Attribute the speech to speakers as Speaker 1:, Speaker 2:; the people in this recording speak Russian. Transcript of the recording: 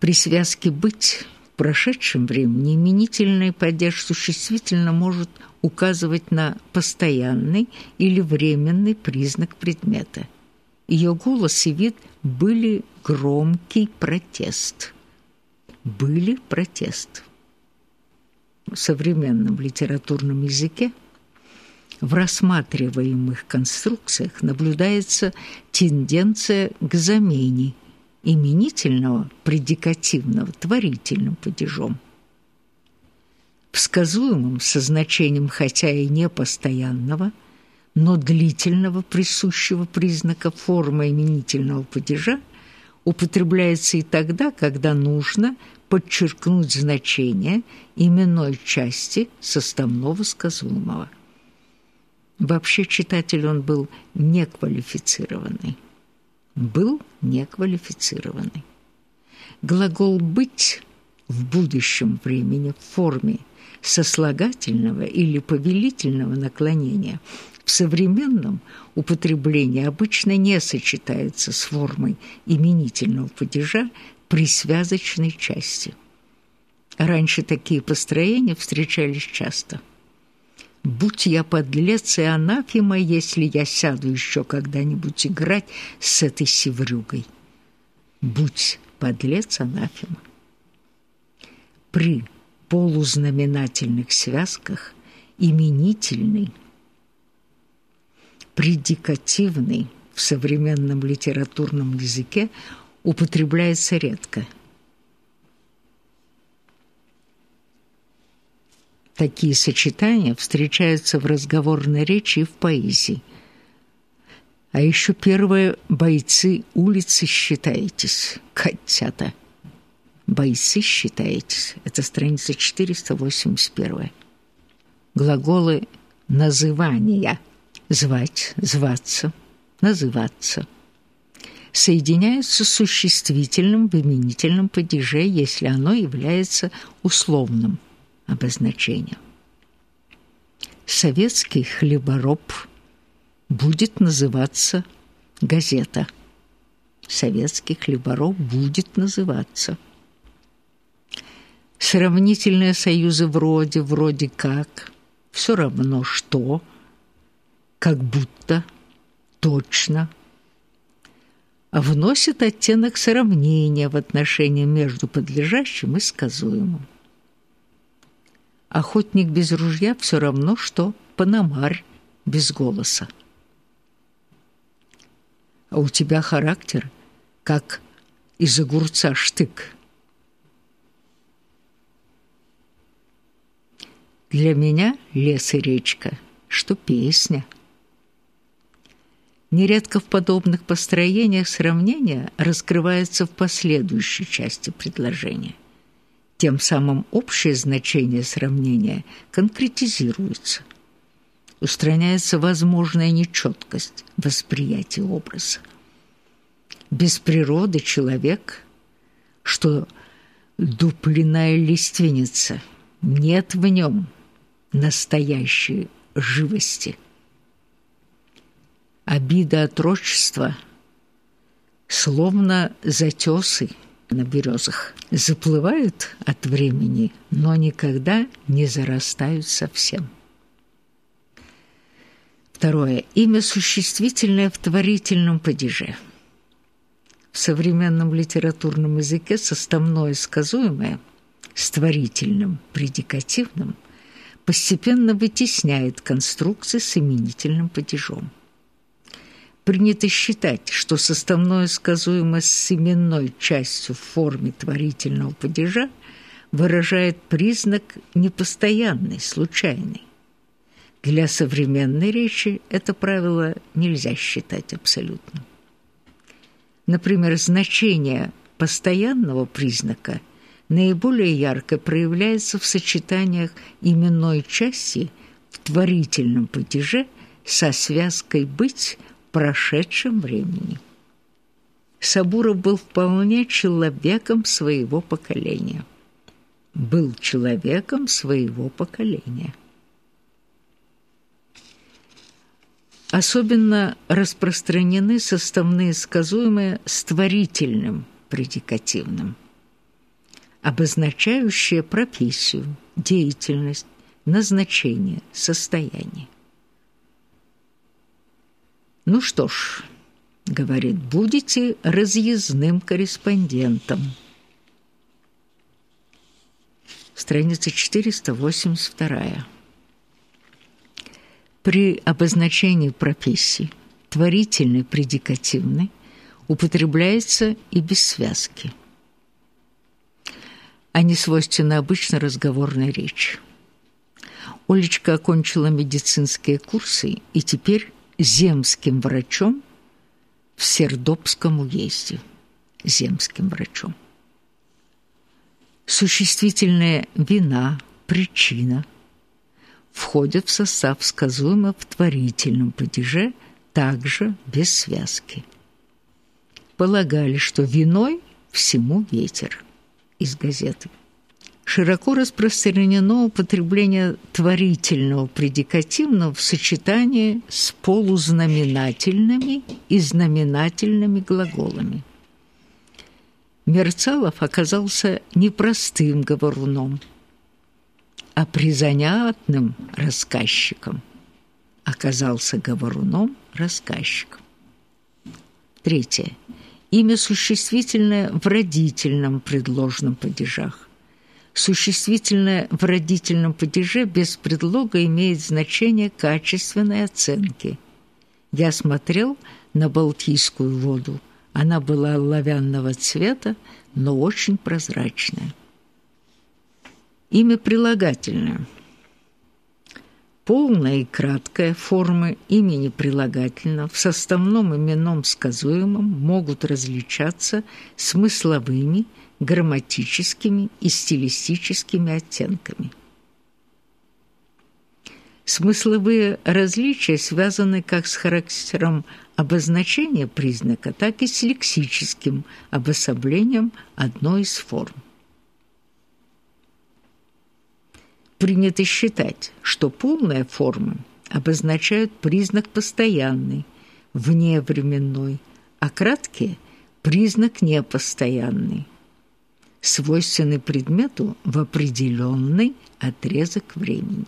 Speaker 1: При связке «быть» в прошедшем времени именительный падеж существительно может указывать на постоянный или временный признак предмета. Ее голос и вид были громкий протест. Были протест. В современном литературном языке в рассматриваемых конструкциях наблюдается тенденция к замене именительного предикативного творительным падежом. В сказуемом со значением хотя и непостоянного, но длительного присущего признака формы именительного падежа употребляется и тогда, когда нужно подчеркнуть значение именной части составного сказуемого. Вообще читатель он был неквалифицированный. Был неквалифицированный. Глагол «быть» в будущем времени в форме сослагательного или повелительного наклонения в современном употреблении обычно не сочетается с формой именительного падежа при связочной части. Раньше такие построения встречались часто – Будь я подлец и анафема, если я сяду еще когда-нибудь играть с этой севрюгой. Будь подлец анафема. При полузнаменательных связках именительный, предикативный в современном литературном языке употребляется редко – Такие сочетания встречаются в разговорной речи и в поэзии. А еще первые бойцы улицы считаетесь, котята. Бойцы считаетесь. Это страница 481. Глаголы называния. Звать, зваться, называться. Соединяются с существительным в именительном падеже, если оно является условным – обозначением. Советский хлебороб будет называться газета. Советский хлебороб будет называться. Сравнительные союзы вроде, вроде как, все равно что, как будто, точно – вносит оттенок сравнения в отношении между подлежащим и сказуемым. Охотник без ружья все равно, что панамарь без голоса. А у тебя характер, как из огурца штык. Для меня лес и речка, что песня. Нередко в подобных построениях сравнения раскрывается в последующей части предложения – тем самым общее значение сравнения конкретизируется. Устраняется возможная нечеткость восприятия образа. Без природы человек, что дупленная лиственница, нет в нем настоящей живости. Обида отрочества, словно затесы – на березах заплывают от времени, но никогда не зарастают совсем. Второе. Имя существительное в творительном падеже. В современном литературном языке составное сказуемое с творительным предикативным постепенно вытесняет конструкции с именительным падежом. Принято считать, что составное сказуемое с именной частью в форме творительного падежа выражает признак непостоянный, случайный. Для современной речи это правило нельзя считать абсолютным. Например, значение постоянного признака наиболее ярко проявляется в сочетаниях именной части в творительном падеже со связкой «быть» прошедшем времени. Сабуров был вполне человеком своего поколения. Был человеком своего поколения. Особенно распространены составные сказуемые с творительным предикативным. обозначающее профессию, деятельность, назначение, состояние. Ну что ж, говорит, будете разъездным корреспондентом. Страница 482. При обозначении профессии творительный предикативный употребляется и без связки. Они свойственны обычно разговорной речи. Олечка окончила медицинские курсы и теперь земским врачом в Сердобском уезде. Земским врачом. Существительные «вина», «причина» входят в состав сказуемо в творительном падеже также без связки. Полагали, что виной всему ветер из газеты. Широко распространено употребление творительного предикативного в сочетании с полузнаменательными и знаменательными глаголами. Мерцалов оказался непростым говоруном, а призанятным рассказчиком оказался говоруном-рассказчиком. Третье. Имя существительное в родительном предложном падежах. Существительное в родительном падеже без предлога имеет значение качественной оценки. Я смотрел на Балтийскую воду. Она была оловянного цвета, но очень прозрачная. Имя прилагательное – Полная и краткая формы имени прилагательного в составном именном сказуемом могут различаться смысловыми, грамматическими и стилистическими оттенками. Смысловые различия связаны как с характером обозначения признака, так и с лексическим обособлением одной из форм. Принято считать, что полные формы обозначают признак постоянный, вневременной, а краткие – признак непостоянный, свойственный предмету в определенный отрезок времени.